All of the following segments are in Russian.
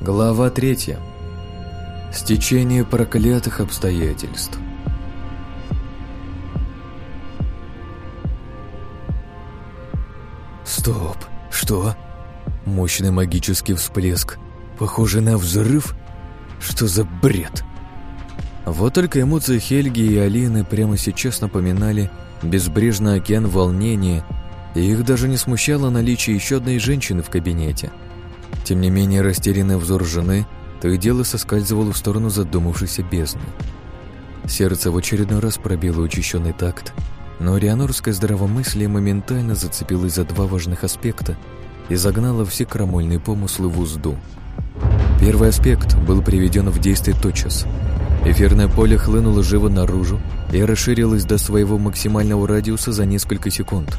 Глава третья. Стечение проклятых обстоятельств. Стоп, что? Мощный магический всплеск, похожий на взрыв? Что за бред? Вот только эмоции Хельги и Алины прямо сейчас напоминали безбрежный океан волнения, и их даже не смущало наличие еще одной женщины в кабинете. Тем не менее, растерянный взор жены то и дело соскальзывал в сторону задумавшейся бездны. Сердце в очередной раз пробило учащенный такт, но рианорское здравомыслие моментально зацепилось за два важных аспекта и загнало все крамольные помыслы в узду. Первый аспект был приведен в действие тотчас. Эфирное поле хлынуло живо наружу и расширилось до своего максимального радиуса за несколько секунд,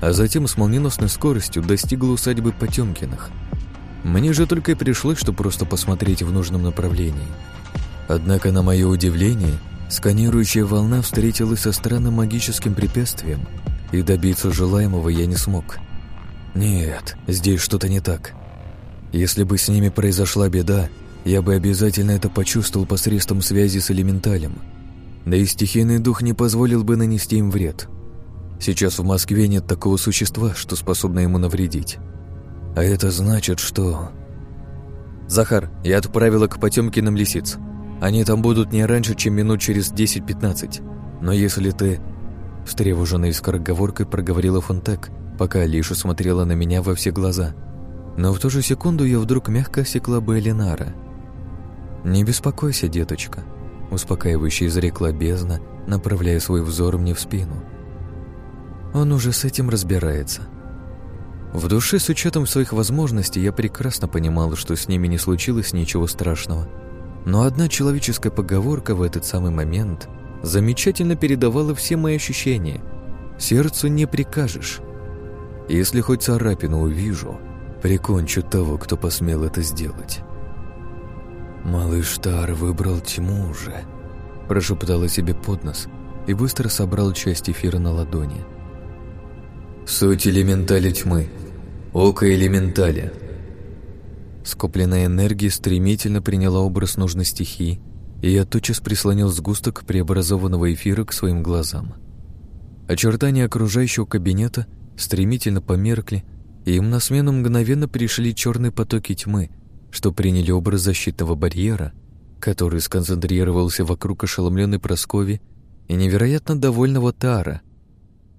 а затем с молниеносной скоростью достигло усадьбы Потемкиных. Мне же только и пришлось, что просто посмотреть в нужном направлении. Однако, на мое удивление, сканирующая волна встретилась со странным магическим препятствием, и добиться желаемого я не смог. Нет, здесь что-то не так. Если бы с ними произошла беда, я бы обязательно это почувствовал посредством связи с элементалем. Да и стихийный дух не позволил бы нанести им вред. Сейчас в Москве нет такого существа, что способно ему навредить. А это значит, что... Захар, я отправила к Потемкиным лисиц. Они там будут не раньше, чем минут через 10-15. Но если ты... Встревоженной скороговоркой проговорила Фонтек, пока Алиша смотрела на меня во все глаза. Но в ту же секунду я вдруг мягко осекла бы Элинара. «Не беспокойся, деточка», — успокаивающе изрекла бездна, направляя свой взор мне в спину. «Он уже с этим разбирается». В душе, с учетом своих возможностей, я прекрасно понимал, что с ними не случилось ничего страшного. Но одна человеческая поговорка в этот самый момент замечательно передавала все мои ощущения. Сердцу не прикажешь. Если хоть царапину увижу, прикончу того, кто посмел это сделать. «Малыш Тар выбрал тьму уже», – прошептала себе под нос и быстро собрал часть эфира на ладони – Суть элементали тьмы. Око элементаля. Скопленная энергия стремительно приняла образ нужной стихии, и я тотчас прислонил сгусток преобразованного эфира к своим глазам. Очертания окружающего кабинета стремительно померкли, и им на смену мгновенно пришли черные потоки тьмы, что приняли образ защитного барьера, который сконцентрировался вокруг ошеломленной Проскови и невероятно довольного Тара —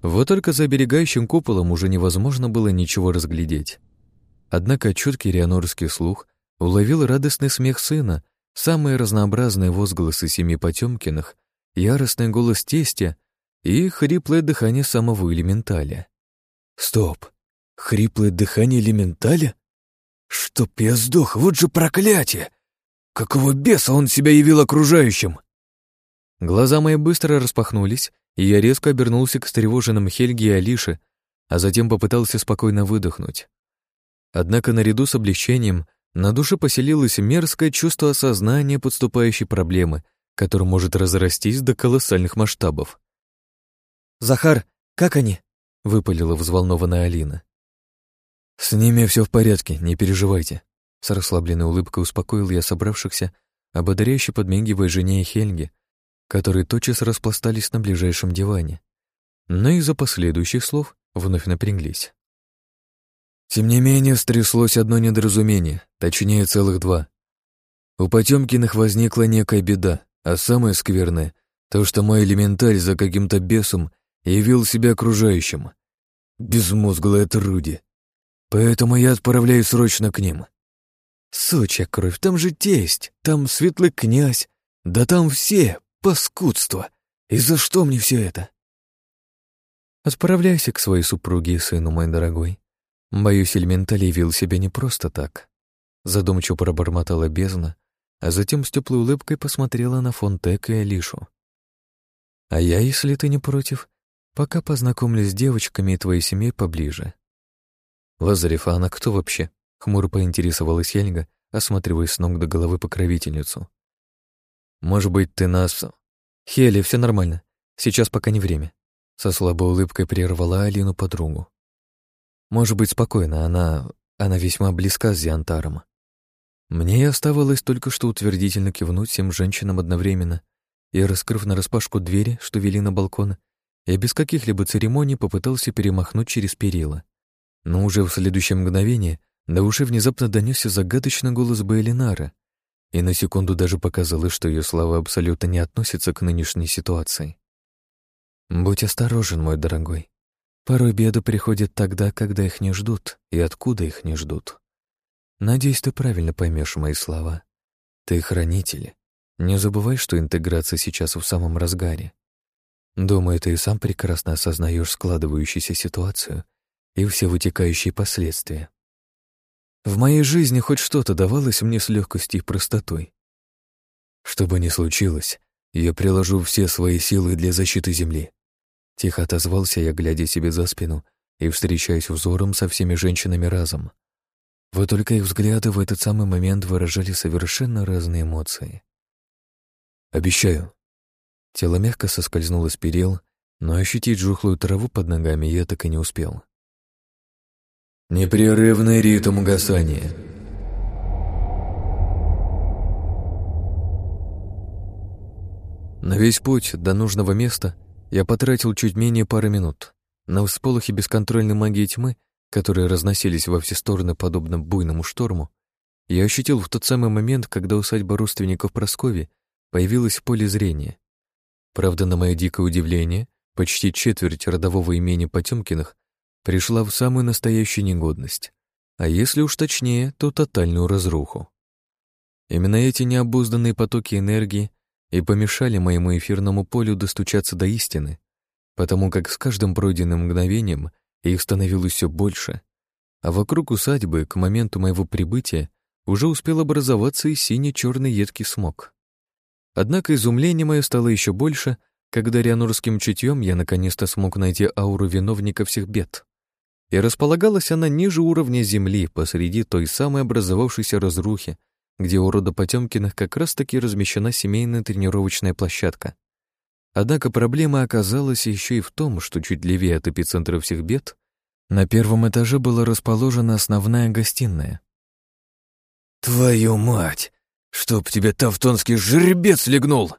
вот только за оберегающим куполом уже невозможно было ничего разглядеть. Однако чуткий рианорский слух уловил радостный смех сына, самые разнообразные возгласы семи Потемкиных, яростный голос тестя и хриплое дыхание самого элементаля. «Стоп! Хриплое дыхание элементаля? Чтоб я сдох, вот же проклятие! Какого беса он себя явил окружающим?» Глаза мои быстро распахнулись, и я резко обернулся к встревоженным Хельге и Алише, а затем попытался спокойно выдохнуть. Однако наряду с облегчением на душе поселилось мерзкое чувство осознания подступающей проблемы, которая может разрастись до колоссальных масштабов. «Захар, как они?» — выпалила взволнованная Алина. «С ними все в порядке, не переживайте», — с расслабленной улыбкой успокоил я собравшихся, ободряюще подмигивая жене и Хельге, которые тотчас распластались на ближайшем диване. Но из-за последующих слов вновь напряглись. Тем не менее, стряслось одно недоразумение, точнее целых два. У Потемкиных возникла некая беда, а самое скверное — то, что мой элементарь за каким-то бесом явил себя окружающим. Безмозглое труди. Поэтому я отправляюсь срочно к ним. Сучья кровь, там же тесть, там светлый князь, да там все, Паскудство! И за что мне все это? Отправляйся к своей супруге и сыну, мой дорогой. Боюсь, элементаль явил себя не просто так. Задумчиво пробормотала бездна, а затем с теплой улыбкой посмотрела на Фонтек и Алишу. А я, если ты не против, пока познакомлюсь с девочками и твоей семьей поближе. Лазарев, а она кто вообще? Хмуро поинтересовалась Ельга, осматривая с ног до головы покровительницу. Может быть, ты нас...» «Хели, все нормально. Сейчас пока не время». Со слабой улыбкой прервала Алину подругу. «Может быть, спокойно, она... она весьма близка с Зиантаром». Мне оставалось только что утвердительно кивнуть всем женщинам одновременно и, раскрыв нараспашку двери, что вели на балкон, я без каких-либо церемоний попытался перемахнуть через перила. Но уже в следующее мгновение до уши внезапно донесся загадочный голос Бейлинара, и на секунду даже показалось, что ее слова абсолютно не относятся к нынешней ситуации. «Будь осторожен, мой дорогой. Порой беды приходят тогда, когда их не ждут, и откуда их не ждут. Надеюсь, ты правильно поймешь мои слова. Ты хранитель. Не забывай, что интеграция сейчас в самом разгаре. Думаю, ты и сам прекрасно осознаешь складывающуюся ситуацию и все вытекающие последствия. В моей жизни хоть что-то давалось мне с легкостью и простотой. Что бы ни случилось, я приложу все свои силы для защиты Земли. Тихо отозвался я, глядя себе за спину и встречаясь взором со всеми женщинами разом. Вот только их взгляды в этот самый момент выражали совершенно разные эмоции. «Обещаю». Тело мягко соскользнуло с перил, но ощутить жухлую траву под ногами я так и не успел. Непрерывный ритм угасания. На весь путь до нужного места я потратил чуть менее пары минут. На всполохи бесконтрольной магии тьмы которые разносились во все стороны подобно буйному шторму, я ощутил в тот самый момент, когда усадьба родственников Праскови появилась в поле зрения. Правда, на мое дикое удивление, почти четверть родового имени Потемкиных пришла в самую настоящую негодность, а если уж точнее, то тотальную разруху. Именно эти необузданные потоки энергии и помешали моему эфирному полю достучаться до истины, потому как с каждым пройденным мгновением их становилось все больше, а вокруг усадьбы к моменту моего прибытия уже успел образоваться и синий-черный едкий смог. Однако изумление мое стало еще больше, когда рианурским чутьем я наконец-то смог найти ауру виновника всех бед. И располагалась она ниже уровня земли, посреди той самой образовавшейся разрухи, где у рода Потемкиных как раз-таки размещена семейная тренировочная площадка. Однако проблема оказалась еще и в том, что чуть левее от эпицентра всех бед на первом этаже была расположена основная гостиная. «Твою мать! Чтоб тебе тавтонский жеребец легнул!»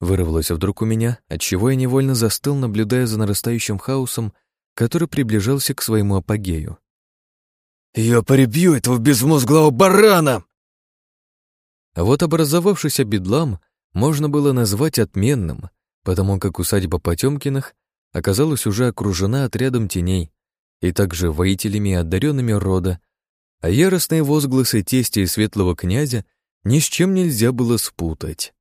Вырвалось вдруг у меня, отчего я невольно застыл, наблюдая за нарастающим хаосом, который приближался к своему апогею. «Я поребью этого безмозглого барана!» А вот образовавшийся бедлам можно было назвать отменным, потому как усадьба Потемкиных оказалась уже окружена отрядом теней и также воителями и одаренными рода, а яростные возгласы тестя и светлого князя ни с чем нельзя было спутать.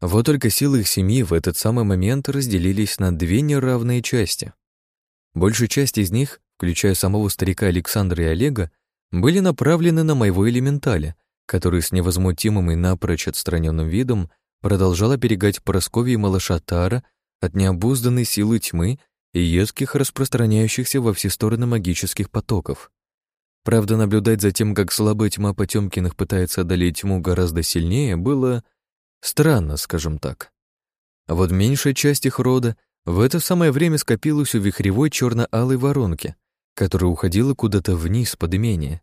Вот только силы их семьи в этот самый момент разделились на две неравные части. Большая часть из них, включая самого старика Александра и Олега, были направлены на моего элементаля, который с невозмутимым и напрочь отстраненным видом продолжал оберегать Поросковье и малыша Тара от необузданной силы тьмы и едких распространяющихся во все стороны магических потоков. Правда, наблюдать за тем, как слабая тьма Потемкиных пытается одолеть тьму гораздо сильнее, было странно, скажем так. А вот меньшая часть их рода в это самое время скопилась у вихревой черно-алой воронки, которая уходила куда-то вниз под имение.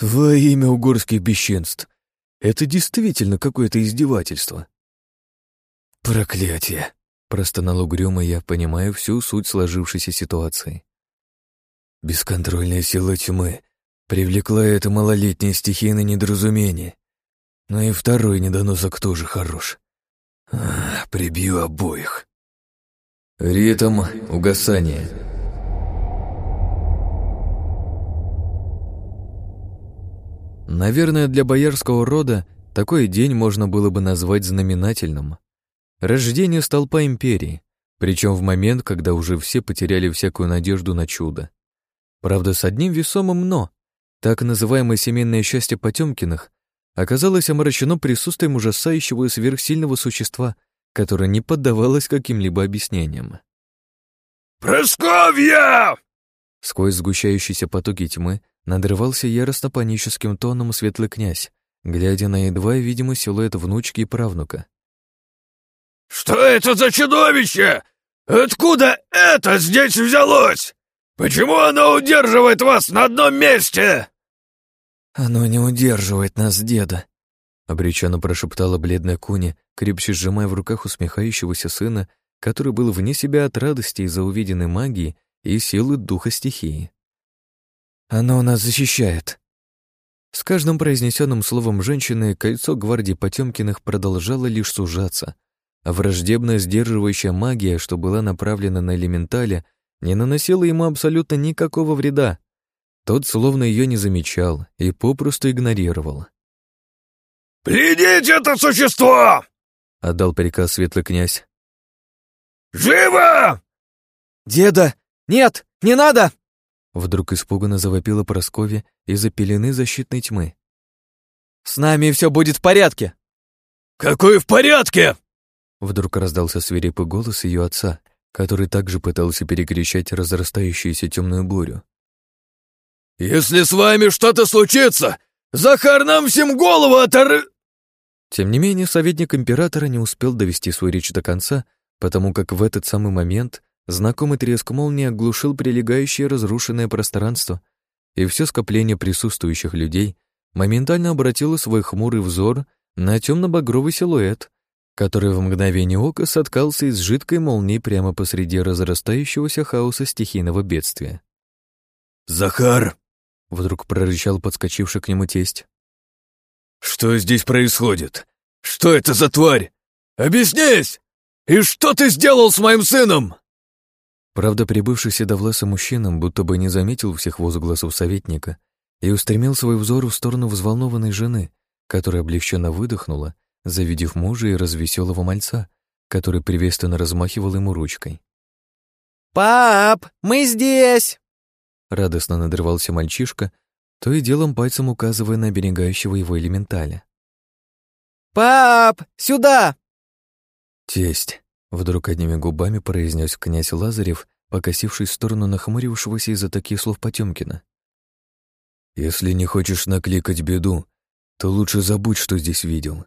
«Во имя угорских бесчинств! Это действительно какое-то издевательство. Проклятие! Простонал угрюмо я, понимаю всю суть сложившейся ситуации. Бесконтрольная сила тьмы привлекла это малолетнее стихийное недоразумение. Но и второй недоносок тоже хорош. А, прибью обоих. Ритм угасания. Наверное, для боярского рода такой день можно было бы назвать знаменательным. Рождение столпа империи, причем в момент, когда уже все потеряли всякую надежду на чудо. Правда, с одним весомым «но». Так называемое семейное счастье Потемкиных оказалось омрачено присутствием ужасающего и сверхсильного существа, которое не поддавалось каким-либо объяснениям. «Просковья!» Сквозь сгущающиеся потоки тьмы Надрывался яростно-паническим тоном светлый князь, глядя на едва видимый силуэт внучки и правнука. «Что это за чудовище? Откуда это здесь взялось? Почему оно удерживает вас на одном месте?» «Оно не удерживает нас, деда», — обреченно прошептала бледная Куни, крепче сжимая в руках усмехающегося сына, который был вне себя от радости из-за увиденной магии и силы духа стихии. «Оно нас защищает». С каждым произнесенным словом женщины кольцо гвардии Потемкиных продолжало лишь сужаться, а враждебная сдерживающая магия, что была направлена на элементаля, не наносила ему абсолютно никакого вреда. Тот словно ее не замечал и попросту игнорировал. «Пленить это существо!» — отдал приказ светлый князь. «Живо!» «Деда! Нет, не надо!» Вдруг испуганно завопила Прасковья из-за пелены защитной тьмы. «С нами все будет в порядке!» «Какой в порядке?» Вдруг раздался свирепый голос ее отца, который также пытался перекричать разрастающуюся темную бурю. «Если с вами что-то случится, Захар нам всем голову отор...» Тем не менее, советник императора не успел довести свою речь до конца, потому как в этот самый момент знакомый треск молнии оглушил прилегающее разрушенное пространство, и все скопление присутствующих людей моментально обратило свой хмурый взор на темно-багровый силуэт, который в мгновение ока соткался из жидкой молнии прямо посреди разрастающегося хаоса стихийного бедствия. «Захар!» Вдруг прорычал подскочивший к нему тесть. «Что здесь происходит? Что это за тварь? Объяснись! И что ты сделал с моим сыном?» Правда, прибывший седовласый мужчина будто бы не заметил всех возгласов советника и устремил свой взор в сторону взволнованной жены, которая облегченно выдохнула, завидев мужа и развеселого мальца, который приветственно размахивал ему ручкой. «Пап, мы здесь!» Радостно надрывался мальчишка, то и делом пальцем указывая на оберегающего его элементаля. «Пап, сюда!» «Тесть!» — вдруг одними губами произнес князь Лазарев, покосившись в сторону нахмурившегося из-за таких слов Потемкина. «Если не хочешь накликать беду, то лучше забудь, что здесь видел.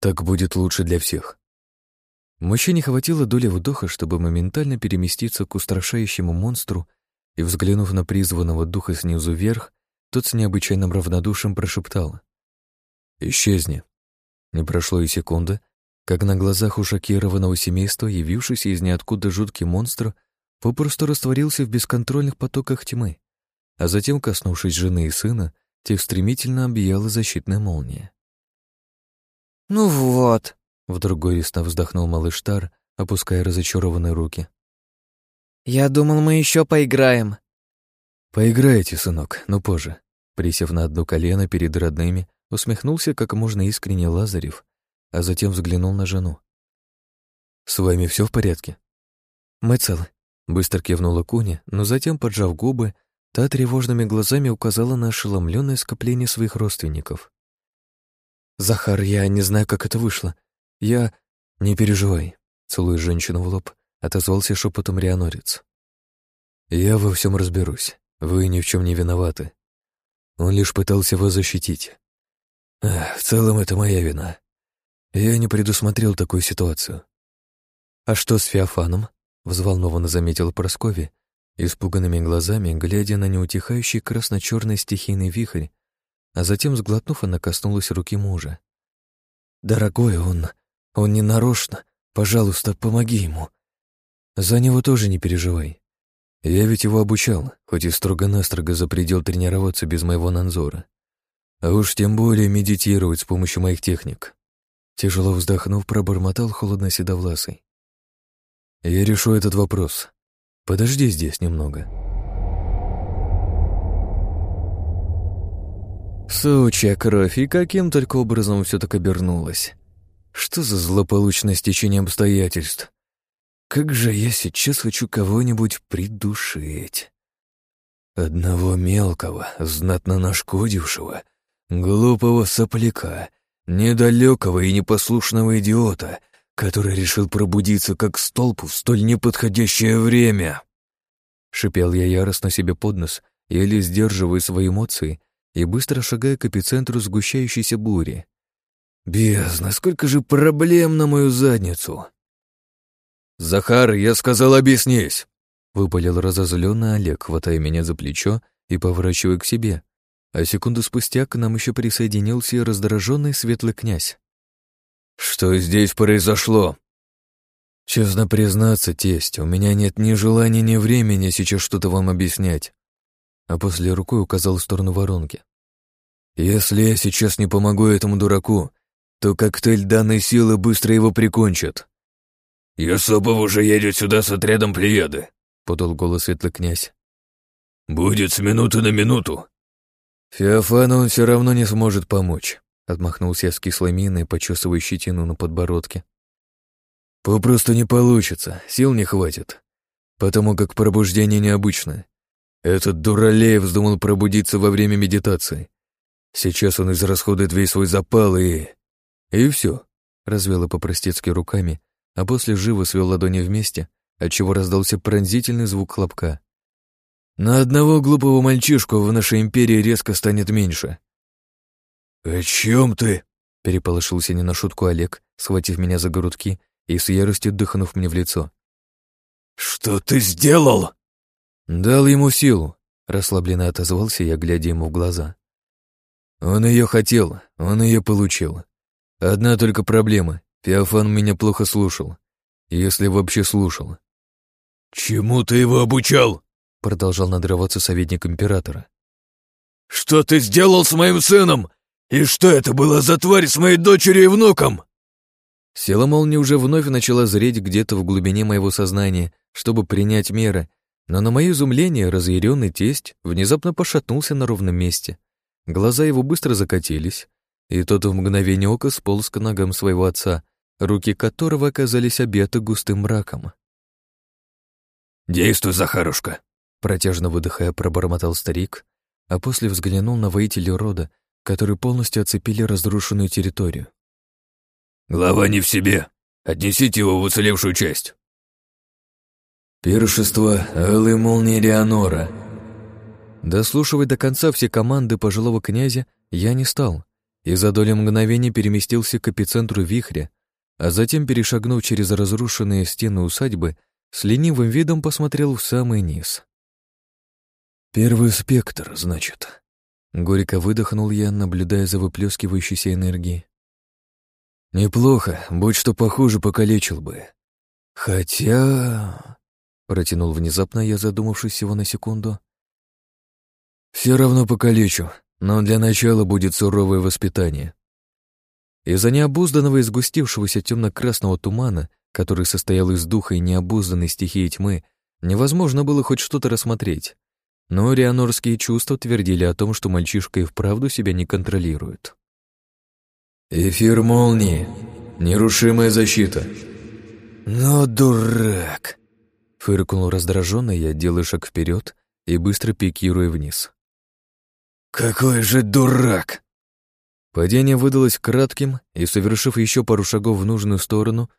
Так будет лучше для всех». Мужчине хватило доли вдоха, чтобы моментально переместиться к устрашающему монстру и, взглянув на призванного духа снизу вверх, тот с необычайным равнодушием прошептал. «Исчезни». Не прошло и секунды, как на глазах у шокированного семейства, явившийся из ниоткуда жуткий монстр, попросту растворился в бесконтрольных потоках тьмы, а затем, коснувшись жены и сына, тех стремительно объяла защитная молния. «Ну вот», — вдруг горестно вздохнул малыш Тар, опуская разочарованные руки. «Я думал, мы еще поиграем». «Поиграете, сынок, но позже». Присев на одно колено перед родными, усмехнулся как можно искренне Лазарев, а затем взглянул на жену. «С вами все в порядке?» «Мы целы», — быстро кивнула Куня, но затем, поджав губы, та тревожными глазами указала на ошеломленное скопление своих родственников. «Захар, я не знаю, как это вышло. Я...» «Не переживай», — целуя женщину в лоб, отозвался шепотом Рианорец. «Я во всем разберусь. Вы ни в чем не виноваты. Он лишь пытался вас защитить. Ах, в целом это моя вина. Я не предусмотрел такую ситуацию». «А что с Феофаном?» — взволнованно заметила Прасковья, испуганными глазами, глядя на неутихающий красно-черный стихийный вихрь, а затем, сглотнув, она коснулась руки мужа. «Дорогой, он... он не нарочно. Пожалуйста, помоги ему. За него тоже не переживай. Я ведь его обучал, хоть и строго-настрого запретил тренироваться без моего надзора. А уж тем более медитировать с помощью моих техник. Тяжело вздохнув, пробормотал холодно седовласый. Я решу этот вопрос. Подожди здесь немного. Сучья кровь, и каким только образом все так обернулось. Что за злополучное стечение обстоятельств? Как же я сейчас хочу кого-нибудь придушить. Одного мелкого, знатно нашкодившего, глупого сопляка, недалекого и непослушного идиота, который решил пробудиться как столб в столь неподходящее время. Шипел я яростно себе под нос, еле сдерживая свои эмоции и быстро шагая к эпицентру сгущающейся бури. Бездна, сколько же проблем на мою задницу! «Захар, я сказал, объяснись!» — выпалил разозленный Олег, хватая меня за плечо и поворачивая к себе, а секунду спустя к нам еще присоединился и раздраженный светлый князь. «Что здесь произошло?» «Честно признаться, тесть, у меня нет ни желания, ни времени сейчас что-то вам объяснять». А после рукой указал в сторону воронки. «Если я сейчас не помогу этому дураку, то коктейль данной силы быстро его прикончит». «Юсупов уже едет сюда с отрядом Плеяды», — подал голос светлый князь. «Будет с минуты на минуту». «Феофану он все равно не сможет помочь», — отмахнулся я с кислой миной, почесывая щетину на подбородке. Попросту не получится, сил не хватит, потому как пробуждение необычное. Этот дуралей вздумал пробудиться во время медитации. Сейчас он израсходует весь свой запал и... И все. Развела по-простецки руками, а после живо свел ладони вместе, отчего раздался пронзительный звук хлопка. На одного глупого мальчишку в нашей империи резко станет меньше. «О чем ты?» — переполошился не на шутку Олег, схватив меня за грудки и с яростью дыхнув мне в лицо. «Что ты сделал?» «Дал ему силу», — расслабленно отозвался я, глядя ему в глаза. «Он ее хотел, он ее получил. Одна только проблема. Феофан меня плохо слушал. Если вообще слушал». «Чему ты его обучал?» — продолжал надрываться советник императора. «Что ты сделал с моим сыном? И что это было за тварь с моей дочерью и внуком?» Сила молнии уже вновь начала зреть где-то в глубине моего сознания, чтобы принять меры, но на мое изумление разъяренный тесть внезапно пошатнулся на ровном месте. Глаза его быстро закатились, и тот в мгновение ока сполз к ногам своего отца, руки которого оказались обеты густым мраком. «Действуй, Захарушка!» Протяжно выдыхая, пробормотал старик, а после взглянул на воителей рода, которые полностью оцепили разрушенную территорию. «Глава не в себе. Отнесите его в уцелевшую часть». «Пиршество Алой Молнии Леонора». Дослушивать до конца все команды пожилого князя я не стал, и за долю мгновения переместился к эпицентру вихря, а затем, перешагнув через разрушенные стены усадьбы, с ленивым видом посмотрел в самый низ. «Первый спектр, значит». Горько выдохнул я, наблюдая за выплескивающейся энергией. Неплохо, будь что похуже, покалечил бы. Хотя... Протянул внезапно я, задумавшись всего на секунду. Все равно покалечу, но для начала будет суровое воспитание. Из-за необузданного и сгустившегося темно-красного тумана, который состоял из духа и необузданной стихии тьмы, невозможно было хоть что-то рассмотреть. Но рианорские чувства твердили о том, что мальчишка и вправду себя не контролирует. «Эфир молнии. Нерушимая защита». «Ну, дурак!» Фыркнул раздраженно я, делая шаг вперед и быстро пикируя вниз. «Какой же дурак!» Падение выдалось кратким, и, совершив еще пару шагов в нужную сторону,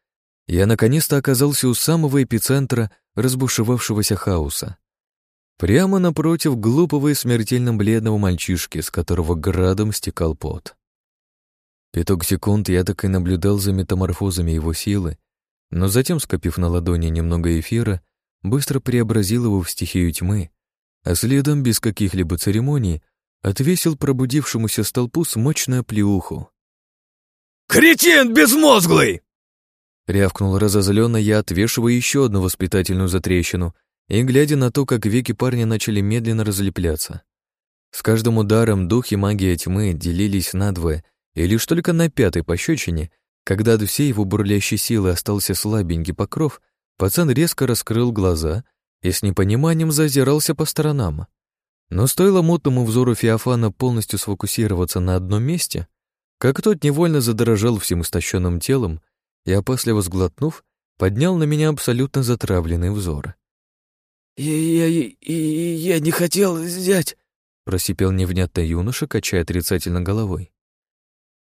я наконец-то оказался у самого эпицентра разбушевавшегося хаоса. Прямо напротив глупого и смертельно бледного мальчишки, с которого градом стекал пот. Пяток секунд я так и наблюдал за метаморфозами его силы, но затем, скопив на ладони немного эфира, быстро преобразил его в стихию тьмы, а следом, без каких-либо церемоний, отвесил пробудившемуся столпу смочную плеуху. «Кретин безмозглый!» Рявкнул разозленно я, отвешивая еще одну воспитательную затрещину и глядя на то, как веки парня начали медленно разлепляться. С каждым ударом дух и магия тьмы делились надвое, и лишь только на пятой пощечине, когда от всей его бурлящей силы остался слабенький покров, пацан резко раскрыл глаза и с непониманием зазирался по сторонам. Но стоило мутному взору Феофана полностью сфокусироваться на одном месте, как тот невольно задрожал всем истощенным телом и, опасливо сглотнув, поднял на меня абсолютно затравленный взор. «Я, я, я, я не хотел взять», — просипел невнятно юноша, качая отрицательно головой.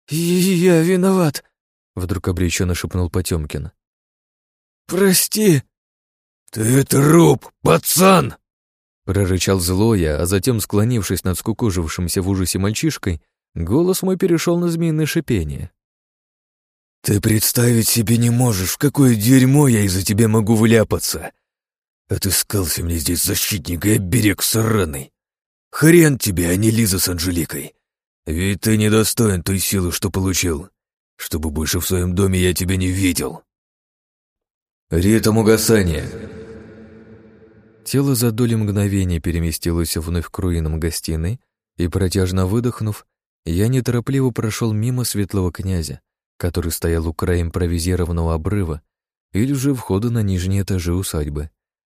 «Я виноват», — вдруг обреченно шепнул Потемкин. «Прости». «Ты труп, пацан!» Прорычал злое, а затем, склонившись над скукожившимся в ужасе мальчишкой, голос мой перешел на змеиное шипение. «Ты представить себе не можешь, в какое дерьмо я из-за тебя могу вляпаться. Отыскался мне здесь защитник и оберег сраный. Хрен тебе, а не Лиза с Анжеликой. Ведь ты недостоин той силы, что получил. Чтобы больше в своем доме я тебя не видел. Ритм угасания. Тело за доли мгновения переместилось вновь к руинам гостиной, и, протяжно выдохнув, я неторопливо прошел мимо светлого князя, который стоял у края импровизированного обрыва или же входа на нижние этажи усадьбы.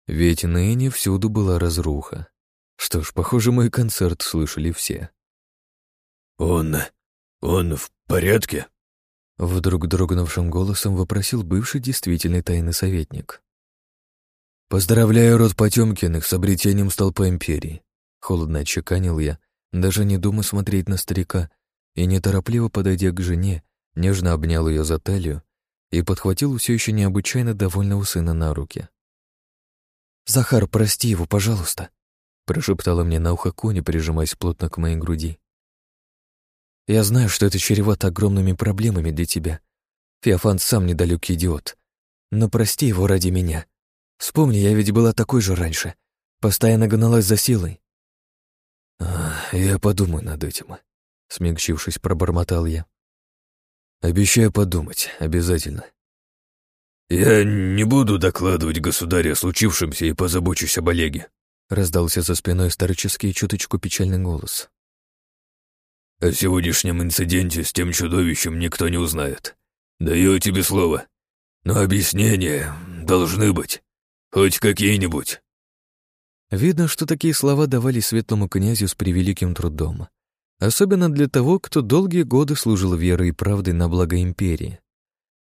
Ведь ныне всюду была разруха. Что ж, похоже, мой концерт слышали все. «Он... он в порядке?» Вдруг дрогнувшим голосом вопросил бывший действительный тайный советник. «Поздравляю род Потемкиных с обретением столпа империи», — холодно отчеканил я, даже не думая смотреть на старика, и, неторопливо подойдя к жене, нежно обнял ее за талию и подхватил все еще необычайно довольного сына на руки. «Захар, прости его, пожалуйста», — прошептала мне на ухо Коня, прижимаясь плотно к моей груди. «Я знаю, что это чревато огромными проблемами для тебя. Феофан сам недалекий идиот. Но прости его ради меня. Вспомни, я ведь была такой же раньше. Постоянно гналась за силой. «Я подумаю над этим», — смягчившись, пробормотал я. «Обещаю подумать, обязательно». «Я не буду докладывать государю о случившемся и позабочусь об Олеге», — раздался за спиной старческий чуточку печальный голос. «О сегодняшнем инциденте с тем чудовищем никто не узнает. Даю тебе слово. Но объяснения должны быть. Хоть какие-нибудь». Видно, что такие слова давали светлому князю с превеликим трудом. Особенно для того, кто долгие годы служил верой и правдой на благо империи.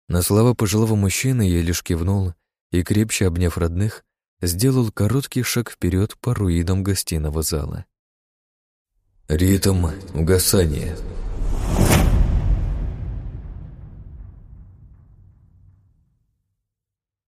На слова пожилого мужчины я лишь кивнул и, крепче обняв родных, сделал короткий шаг вперед по руинам гостиного зала. Ритм угасания.